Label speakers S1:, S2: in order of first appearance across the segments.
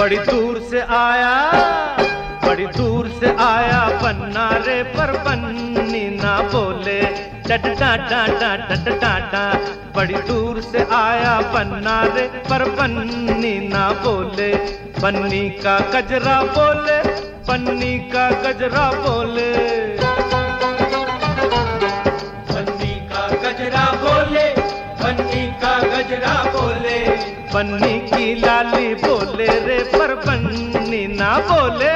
S1: बड़ी दूर से आया, बड़ी दूर से आया पन्ना रे पर पन्नी ना बोले। टट टाटा टट टाटा बड़ी दूर से आया पन्ना रे पर पन्नी ना बोले। पन्नी का गजरा बोले, पन्नी का गजरा बोले। पन्नी की लाली बोले रे, पर
S2: बन्नी ना बोले।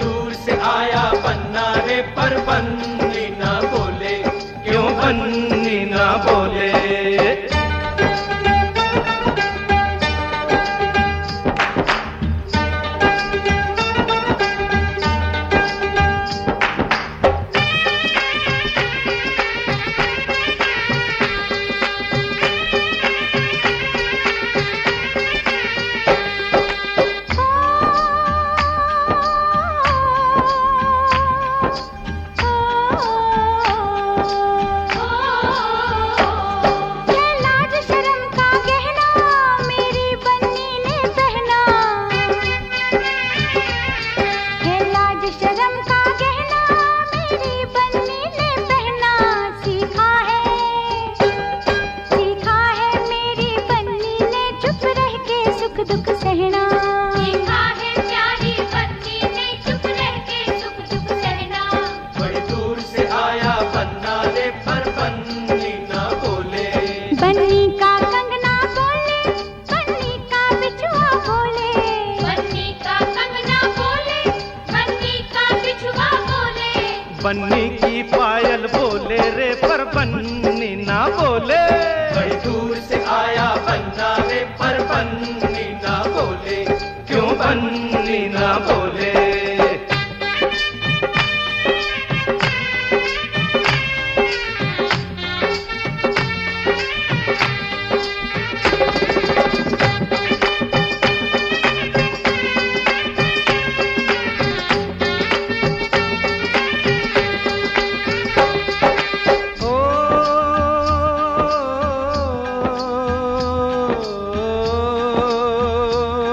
S2: दूर से आया बन्ना रे, पर बन्नी
S3: बन्नी की
S1: पायल बोले रे, पर बन्नी ना बोले।
S2: बड़ी दूर से आया बन्ना रे, पर बन्नी ना बोले।
S1: क्यों बन्नी?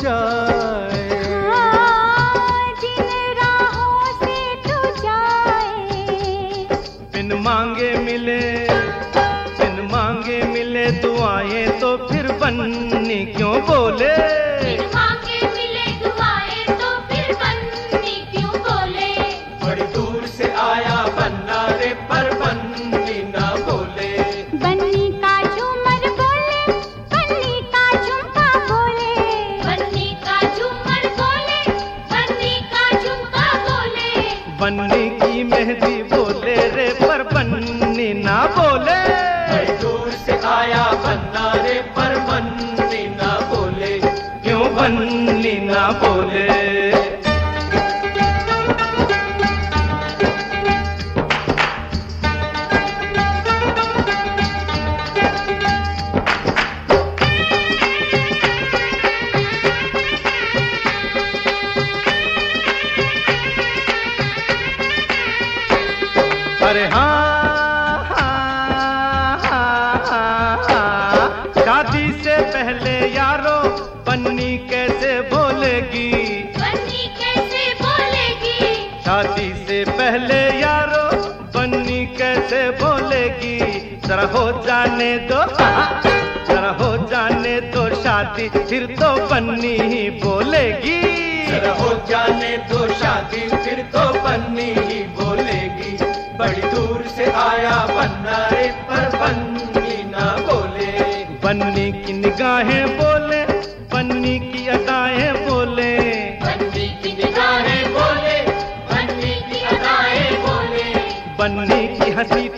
S1: तू हाँ, जिन राहों से तू जाए। बिन मांगे मिले बिन मांगे मिले दुआएँ तो फिर बन्नी क्यों बोले?
S3: बन्नी की
S1: मेहंदी बोले रे पर बन्नी ना बोले।
S2: दूर से आया बन्ना रे पर बन्नी ना बोले।
S1: क्यों बन्नी ना बोले? अरे हाँ हाँ, हाँ, हाँ, हाँ। शादी से पहले यारो पन्नी कैसे बोलेगी?
S3: बन्नी कैसे बोलेगी?
S1: शादी से पहले यारो बन्नी कैसे बोलेगी? जरा हो जाने दो। जरा हो जाने दो शादी फिर तो पन्नी ही बोलेगी।
S2: जरा हो जाने दो शादी फिर तो पन्नी ही बोलेगी बड़ी दूर से आया बन्ना रे पर बन्नी ना बोले।
S1: बन्नी की निगाहें बोले बन्नी की अदाएँ बोले।
S2: बन्नी की निगाहें बोले बन्नी की अदाएँ बोले। बन्नी की हँसी